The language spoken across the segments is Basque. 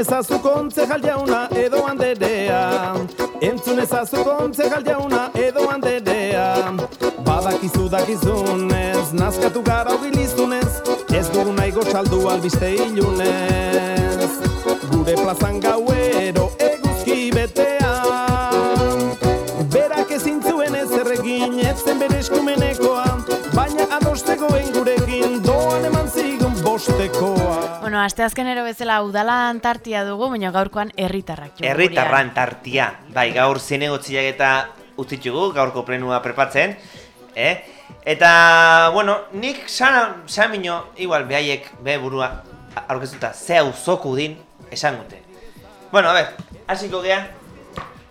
ezazu kontzejal jauna edo handerea. Entzun ezazu kontzejal jauna edo handerea. Badakizu dakizunez, nazkatu gara hobilizunez Ez dugu nahi gotxaldu albiste ilunez. Gure plazan gauero eguzki betean Berak ezin zuen ez erregin, etzen bere eskumenekoa Baina adostegoen gurekin doan eman zigun bostekoa Bueno, aste azkenero bezala udalan tartia dugu, baina gaurkoan herritarrak jo. Herritarran tartia. Bai, gaur zinegotziak eta utzitugu, gaurko plenua prepatzen. Eh? Eta, bueno, nik sana, samino, igual, behaiek, behe burua, aurkezuta, ze auzoku din, esan gute. Bueno, a ver, hasiko gea.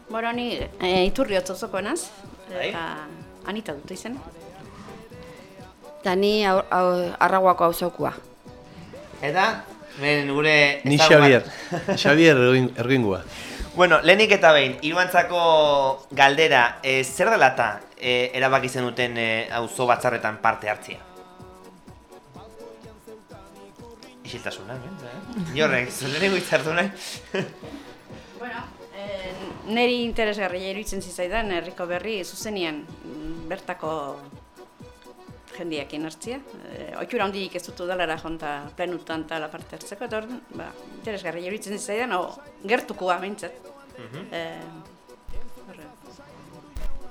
Bueno, ni e, iturri otzozoko naz, Bai. eta anita dut izen. Eta ni arraguako auzokua. Eta, men gure... Ni Xavier. Xavier ergin- ergingua. Bueno, lehenik eta behin, iruantzako galdera, e, zer dela eta e, erabaki zenuten e, auzo batzarretan parte hartzia? Isiltasuna, eh? Jorrek, zulerengo hitzartu nahi? Bueno, e, neri interesgarria iruditzen zizaidan herriko berri zuzenian mm, bertako jendiakin hartzia. E, Oitura handik ez dut udalara jonta plenutan eta la parte hartzeko, eta orduan, ba, interesgarria iruditzen zizaidan, o, gertukoa behintzat. E, horre.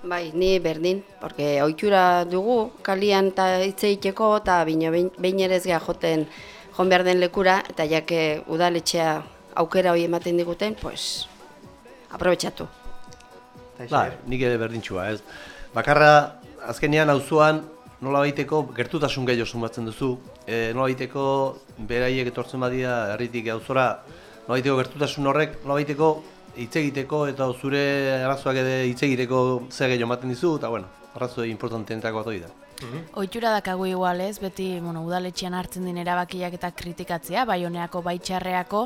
Bai, ni berdin, porque ohitura dugu kalian eta hitz egiteko eta bino behin behin ere ez gea joten jon behar den lekura eta jake udaletxea aukera hori ematen diguten, pues aprobetxatu. Ba, nik ere berdintxua, ez. Bakarra, azkenean auzoan nola baiteko gertutasun gehiago sumatzen duzu. E, nola baiteko beraiek etortzen badia herritik auzora, nola baiteko gertutasun horrek, nola baiteko hitz egiteko eta zure arazoak ere hitz egiteko ze gehiago ematen dizu, eta bueno, arrazo importanteenetako bat hori da. Ohitura dakagu igual ez, beti bueno, udaletxean hartzen din erabakiak eta kritikatzea, bai honeako, bai txarreako,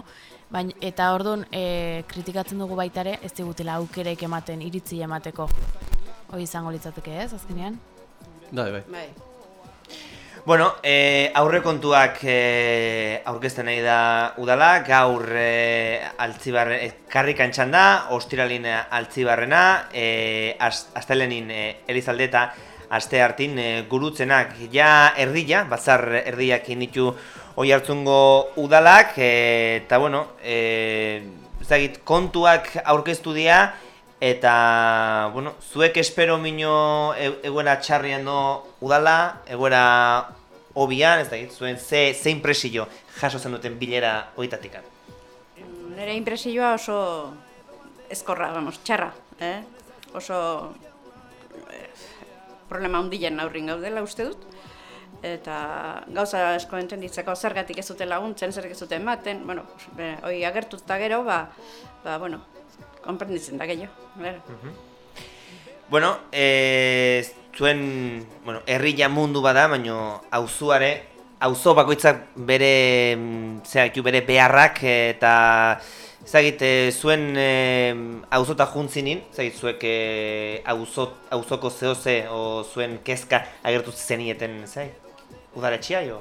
baina, eta orduan e, kritikatzen dugu baita ere, ez digutela aukerek ematen, iritzi emateko. Hoi izango litzateke ez, azkenean? Da, bai. Bai. Bueno, e, aurrekontuak e, aurkezten nahi da udala, gaur e, altzibarre, e, karrikan txanda, ostiralin altzibarrena, e, az, astelenin e, elizaldeta, aste hartin e, gurutzenak ja erdila, batzar erdiak initu oi hartzungo udalak, e, eta bueno, e, ezagit, kontuak aurkeztu dira, eta, bueno, zuek espero mino e, egoera txarrian do udala, egoera obian, ez dakit, zuen ze, ze impresio jaso zen duten bilera oitatik. Nire impresioa oso ezkorra, vamos, txarra, eh? Oso eh, problema hundilen aurrin gaudela uste dut. Eta gauza asko entenditzeko zergatik ez dute laguntzen, zergatik ez dute ematen, bueno, hoi agertuta gero, ba, ba, bueno, konprenditzen da gehiago. Claro. Bueno, e, zuen, bueno, herria mundu bada, baino auzuare, auzo bakoitzak bere, mm, zera, bere beharrak eta Zagit, e, zuen e, auzota juntzinin, zagit, zuek e, auzo, auzoko zehoze o zuen kezka agertu zenieten, zai? Udaletxea, jo?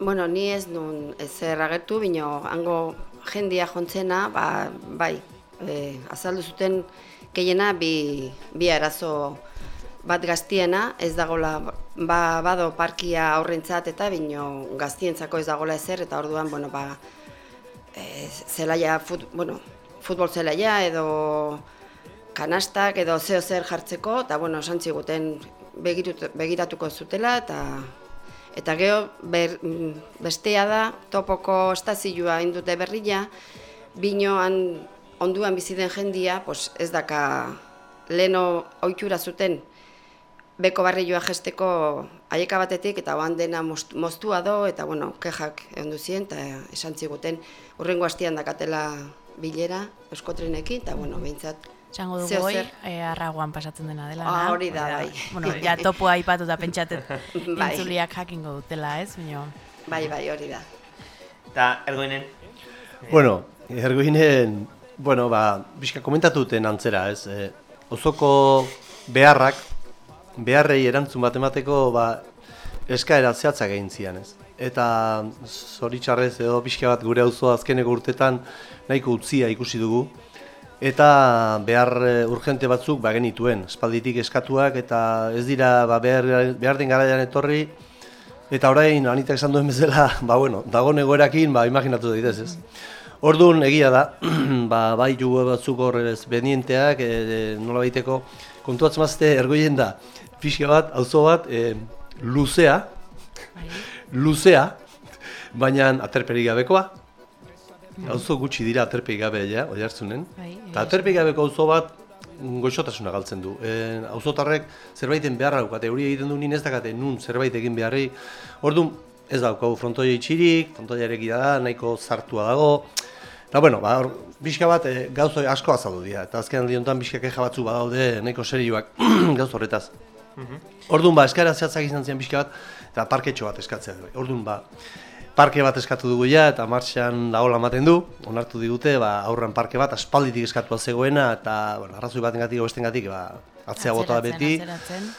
Bueno, ni ez nun ezer agertu, bino hango jendia jontzena, ba, bai, e, azaldu zuten gehiena bi, bi arazo bat gaztiena, ez dagola, ba, bado parkia aurrentzat eta bino gaztientzako ez dagola ezer, eta orduan, bueno, ba, e, zelaia, fut, bueno, futbol zelaia edo kanastak edo zeo zer jartzeko, eta bueno, esan ziguten begirut- begiratuko zutela, eta Eta gero ber, mm, bestea da topoko estazioa indute berria, binoan onduan bizi den jendia, pues ez daka leno ohitura zuten. Beko barrilloa gesteko aieka batetik eta oan dena moztua do eta bueno, kejak egon duzien eta esan ziguten urrengo hastian dakatela bilera euskotrenekin eta bueno, behintzat Txango dugu hoi, zer. e, arraguan pasatzen dena dela. Ah, hori da, bai. Bueno, ja topoa aipatu eta pentsatet Bai. entzuliak jakingo dutela, ez? Bino, bai bai hori da. Eta ergoinen, Bueno, ergoinen, bueno, ba, bizka komentatu duten antzera, ez? E, osoko beharrak, beharrei erantzun bat emateko, ba, eskaera zehatzak egin zian, ez? Eta zoritxarrez edo pixka bat gure auzo azkeneko urtetan nahiko utzia ikusi dugu. Eta behar e, urgente batzuk ba genituen, espalditik eskatuak eta ez dira ba, behar, behar den garaian etorri. Eta orain, anitak esan duen bezala, ba bueno, dago egoerakin, ba imaginatu daitez, ez? Orduan egia da, ba, bai jugo batzuk hor ez benienteak, e, nola baiteko, kontuatzen mazte ergoien da, pixka bat, auzo bat, e, luzea, bai. luzea, baina aterperik gabekoa. Auzo gutxi dira aterperik gabe, ja, oi hartzunen. Bai, Eta aterperik gabeko auzo bat mm, goxotasuna galtzen du. E, auzotarrek zerbaiten beharra daukate, hori egiten du nien ez dakate nun zerbait egin beharri. Orduan ez daukagu frontoia itxirik, frontoia da, nahiko zartua dago. Eta bueno, ba, hor, pixka bat e, gauzo asko azaldu dira. Eta azken aldi honetan pixka keja batzu badaude nahiko serioak gauz horretaz. Orduan ba, eskaera zehatzak izan zian pixka bat, eta parketxo bat eskatzea. Orduan ba, parke bat eskatu dugu ja, eta martxan dagoela ematen du, onartu digute, ba, aurran parke bat, aspalditik eskatua zegoena, eta bueno, arrazoi batengatik, bestengatik, ba, atzea bota beti. atzeratzen.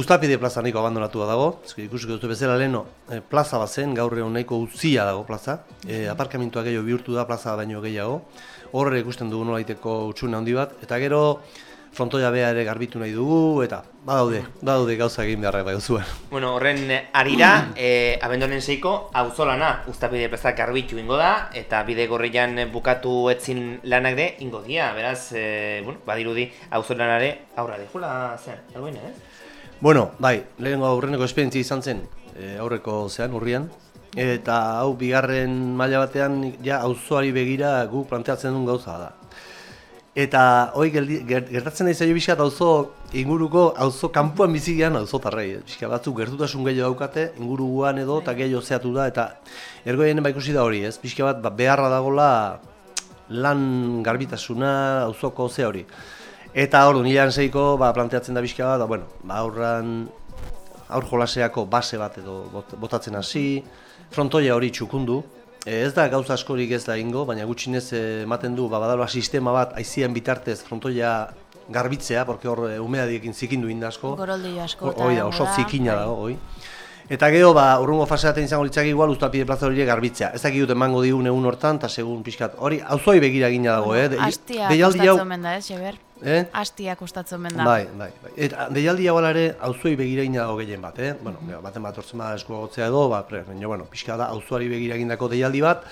Uztapide plaza nahiko abandonatua dago, ikusiko duzu bezala leheno, e, plaza bat zen, gaur egun nahiko utzia dago plaza, e, aparkamentua gehiago bihurtu da plaza baino gehiago, horre ikusten dugu nolaiteko utxune handi bat, eta gero frontoia bea ere garbitu nahi dugu, eta badaude, badaude gauza egin beharra bai zuen. bueno, horren arira, e, abendonen zeiko, auzolana, uztapide plazak garbitu ingo da, eta bide gorrian bukatu etzin lanak de, ingo dia, beraz, e, bueno, badirudi, auzolanare aurra dejula zen, ergoinen, ez? Bueno, bai, lehenengo aurreneko esperientzia izan zen, e, aurreko zean, urrian, eta hau bigarren maila batean ja auzoari begira guk planteatzen duen gauza da. Eta hoi gertatzen nahi zaio bizkat auzo inguruko auzo kanpoan bizigian auzotarrei. Bizka batzuk gertutasun gehiago daukate, inguruan edo eta gehiago zeatu da eta ergoien ba ikusi da hori, ez? Bizka bat ba, beharra dagola lan garbitasuna auzoko ze hori. Eta ordu nilan zeiko ba, planteatzen da bizka bat, da, bueno, ba, aurran aur jolaseako base bat edo bot- botatzen hasi, frontoia hori txukundu, ez da gauza askorik ez da ingo, baina gutxinez eh, ematen du ba, badaloa sistema bat aizian bitartez frontoia garbitzea, porque hor eh, umedadiekin zikindu inda asko. Goroldillo asko Hoi da, oso da, zikina bai. dago, hoi. Eta gero, ba, urrungo fase batean izango litzake igual ustapide plaza horiek garbitzea. Ez dakit dut emango digun egun hortan, eta segun pixkat. Hori, auzoi begira egina dago, eh? De- Astia kostatzen omen da, ez, Xeber? Eh? Astia kostatzen omen da. Bai, bai, bai. Eta deialdi hau ere auzoei begira egina dago gehien bat, eh? Bueno, mm baten bat hortzen bada eskuagotzea edo, ba, pre, bueno, pixka da auzoari begira egindako deialdi bat.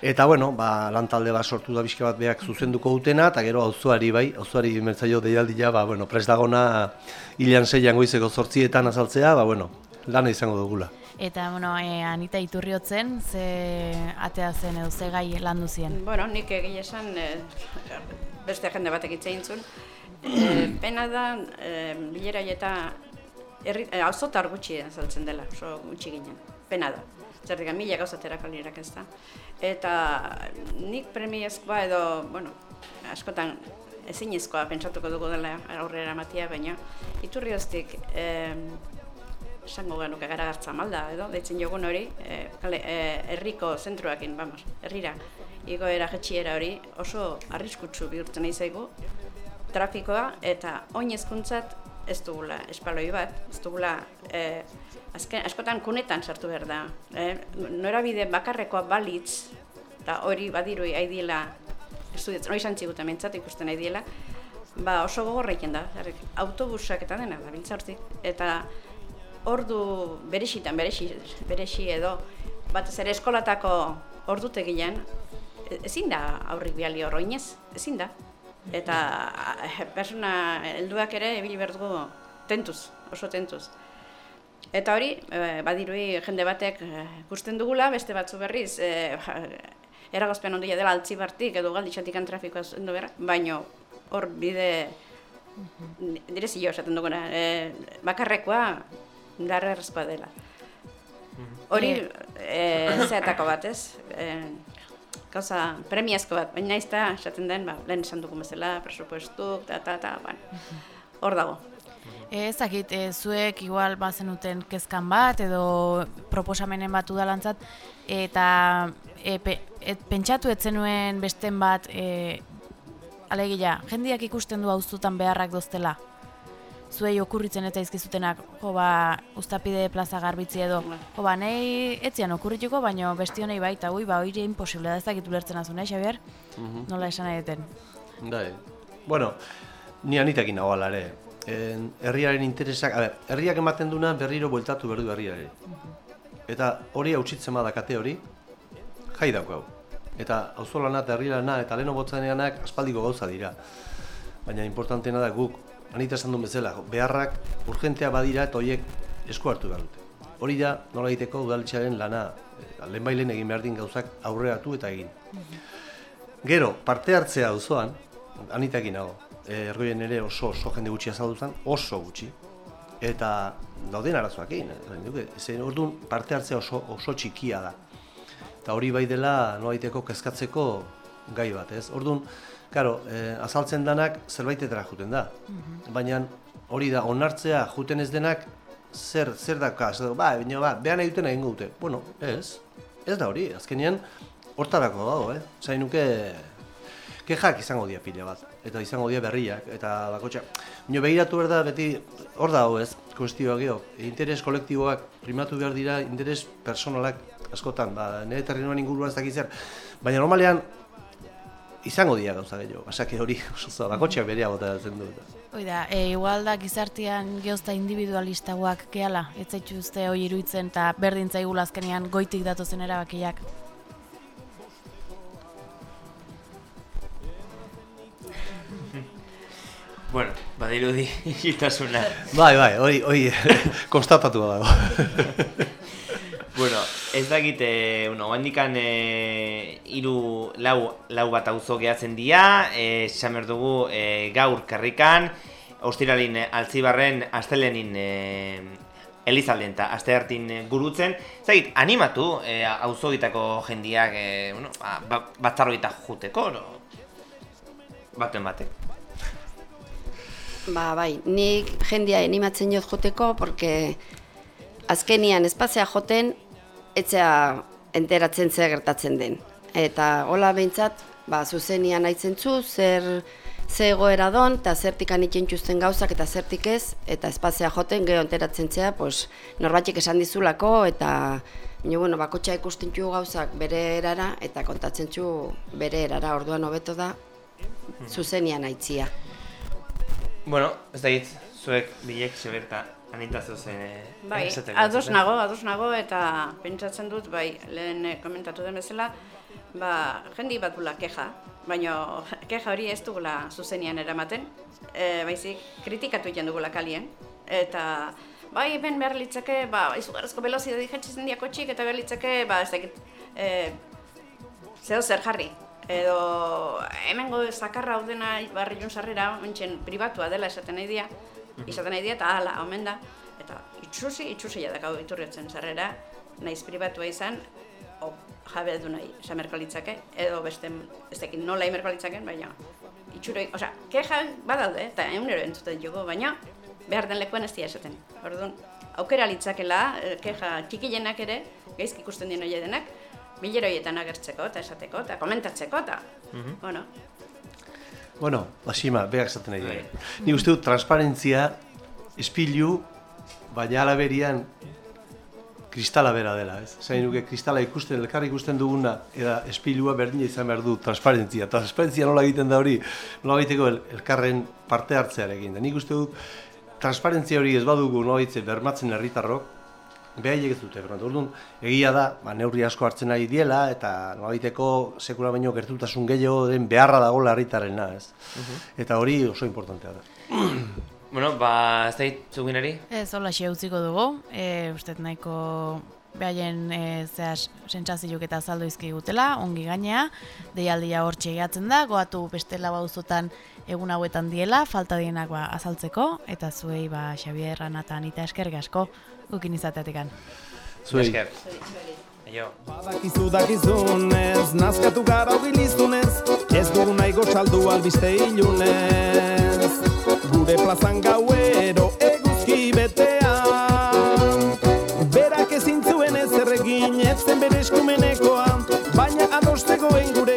Eta, bueno, ba, lantalde bat sortu da pixka bat beak zuzenduko dutena, eta gero auzoari bai, auzoari mertzaio deialdia, ba, bueno, prest dagona hilan zeian goizeko zortzietan azaltzea, ba, bueno, lana izango dugula. Eta, bueno, e, Anita Iturriotzen, ze atea zen edo ze gai landu zien. Bueno, nik egia esan eh, beste jende batek hitz egin zuen. Eh, pena da, eh, bilera eta herri, eh, auzotar gutxi azaltzen dela, oso gutxi ginen. Pena da. Zertik, mila gauzatera kalirak ez da. Eta nik premiazkoa edo, bueno, askotan ezinezkoa pentsatuko dugu dela aurrera matia, baina iturrioztik eh, esango genuke gara hartza malda, edo, deitzen jogun hori, e, e, herriko zentroakin, vamos, herrira, igoera jetxiera hori oso arriskutsu bihurtzen nahi zaigu, trafikoa eta oin hezkuntzat ez dugula espaloi bat, ez dugula e, azken, askotan kunetan sartu behar da. E, norabide bakarrekoa balitz, eta hori badirui aidiela, estudiatzen, hori santziguta mentzat ikusten aidiela, ba oso gogorreiken da, autobusak eta dena da biltzartik, eta ordu berexitan, berexi, berexi edo, batez ere eskolatako ordutegian, e- ezin da aurrik biali hor oinez, ezin da. Eta a- persona helduak ere ebili behar dugu tentuz, oso tentuz. Eta hori, e, badirui jende batek e, ikusten dugula, beste batzu berriz, e, eragozpen ondia dela altzibartik edo galditxatikan trafikoa zendu behar, baino hor bide Dire zio esaten duguna, e, bakarrekoa darra errezkoa dela. Hori, e, zeatako bat, ez? E, gauza premiazko bat, baina naiz eta esaten den, ba, lehen esan dugun bezala, presupuestu, ta, ta, ta, bueno, hor dago. E, ezakit, e, zuek igual bazenuten kezkan bat edo proposamenen bat udalantzat eta e, pe, et, pentsatu etzenuen besten bat e, alegia, jendiak ikusten du auzutan beharrak doztela. Zuei okurritzen eta izkizutenak, jo ba, ustapide plaza garbitzi edo, jo ba, nahi etzian okurrituko, baino besti honei baita, ui, ba, hori imposible da ez dakit ulertzen azun, eh, Xabier? Nola esan nahi duten. Bai. Bueno, ni anitekin nago ala ere. En, herriaren interesak, a ber, herriak ematen duna berriro bueltatu berdu herriare. Eta hori hautsitzen bada kate hori, jai daukau. Eta auzolana eta herri lana eta leno botzaneanak aspaldiko gauza dira. Baina importanteena da guk, anita esan duen bezala, beharrak urgentea badira eta horiek esku hartu behar dute. Hori da, nola egiteko udaletxearen lana, eh, lehenbailen egin behar din gauzak aurreratu eta egin. Gero, parte hartzea auzoan, anitakin nago. E, ergoien ere oso oso jende gutxi azaldu oso gutxi. Eta dauden arazoakin. Zen orduan parte hartzea oso, oso txikia da. Eta hori bai dela nolaiteko kezkatzeko gai bat, ez? Orduan, karo, e, azaltzen danak zerbaitetara juten da. Baina hori da, onartzea juten ez denak zer, zer daka, zer, ba, baina, ba, behan egiten egingo dute. Bueno, ez, ez da hori, azkenean hortarako dago, eh? Zain nuke, kejak izango dira pila bat, eta izango dira berriak, eta bakotxa. Bino begiratu behar da, beti, hor dago ez, kuestioa geho, interes kolektiboak primatu behar dira, interes personalak askotan, ba, nire terrenoan inguruan ez dakit zer, baina normalean, izango dira gauza gehiago, basake hori, oso bakotxeak berea botatzen du. Hoi da, e, igual da gizartean geozta individualistagoak gehala, ez zaituzte hoi iruditzen eta berdin zaigula azkenean goitik datozen erabakiak. Bueno, badirudi isiltasuna. Bai, bai, hori, hori, konstatatu dago. Ez dakit, e, bueno, handikan e, iru, lau, lau bat auzo gehatzen dira, e, esan behar dugu e, gaur karrikan, ostiralin e, altzibarren, astelenin e, elizalden eta aste hartin e, gurutzen. Ez dakit, animatu e, auzogitako jendiak, e, bueno, ba, ba, batzarroita juteko, no? baten batek. Ba, bai, nik jendia animatzen jot joteko, porque azkenian espazia joten, etzea enteratzen zer gertatzen den. Eta hola behintzat, ba, zuzenian aitzen zu, zer, ze egoera don, eta zertik anitzen gauzak eta zertik ez, eta espazia joten geho enteratzen zea, pues, norbatik esan dizulako, eta Baina, bueno, bakotxa ikusten txu gauzak bere erara, eta kontatzen txu bere erara, orduan hobeto da, zuzenian aitzia. Bueno, ez dakit, zuek bilek seberta anita zuzen Bai, ados nago, ados nago eta pentsatzen dut, bai, lehen eh, komentatu den bezala, ba, jendi bat dula keja, baina keja hori ez dugula zuzenian eramaten, e, baizik kritikatu egiten dugula kalien, eta bai, ben behar litzake, ba, izugarrizko velozidadi jetxizen diako txik, eta behar litzake, ba, ez dakit, e, zeo zer jarri. Edo hemengo zakarra hau dena barriun sarrera, ontsen pribatua dela esaten nahi dia, izaten nahi dia, eta hala, omen da. Eta itxusi, itxusi jadakau iturriotzen sarrera, naiz pribatua izan, o, jabe du nahi, esamerko litzake, edo beste, ez dakit nola imerko litzaken, baina itxuroi, osea, keja badaude, eta egunero entzuten jugu, baina behar den lekuan ez dira esaten. Orduan, aukera litzakela, eh, keja txikienak ere, gaizki ikusten dien hori denak, bileroietan agertzeko eta esateko eta komentatzeko eta, bueno, Bueno, Basima, berak esaten nahi dira. Ni uste dut transparentzia espilu, baina alaberian kristala bera dela, ez? Zain nuke kristala ikusten, elkar ikusten duguna, eta espilua berdina izan behar du transparentzia. Transparentzia nola egiten da hori, nola egiteko el, elkarren parte hartzearekin. Da nik uste dut, transparentzia hori ez badugu nola bermatzen herritarrok, behaiek ez dute, bermatu. Orduan, egia da, ba, neurri asko hartzen ari diela, eta nolabaiteko sekula baino gertutasun gehiago den beharra dagoela herritarrena, ez? Eta hori oso importantea da. Bueno, ba, ez dakit, zuginari? Ez, hola xe utziko dugu, e, uste nahiko behaien e, zea sentsazioak eta azaldu izkigutela, ongi gainea, deialdia hor txegatzen da, goatu bestela bauzotan egun hauetan diela, falta dienak ba, azaltzeko, eta zuei ba, Xabier, Anata, Anita esker gasko, gukin izateatikan. Zuei. Esker. Jo. Badakizu dakizunez, nazkatu gara ogilizunez, ez dugu nahi gotxaldu albiste ilunez. Gure plazan gauero eguzki betean, ez etzen bere eskumenekoa, baina adostegoen gure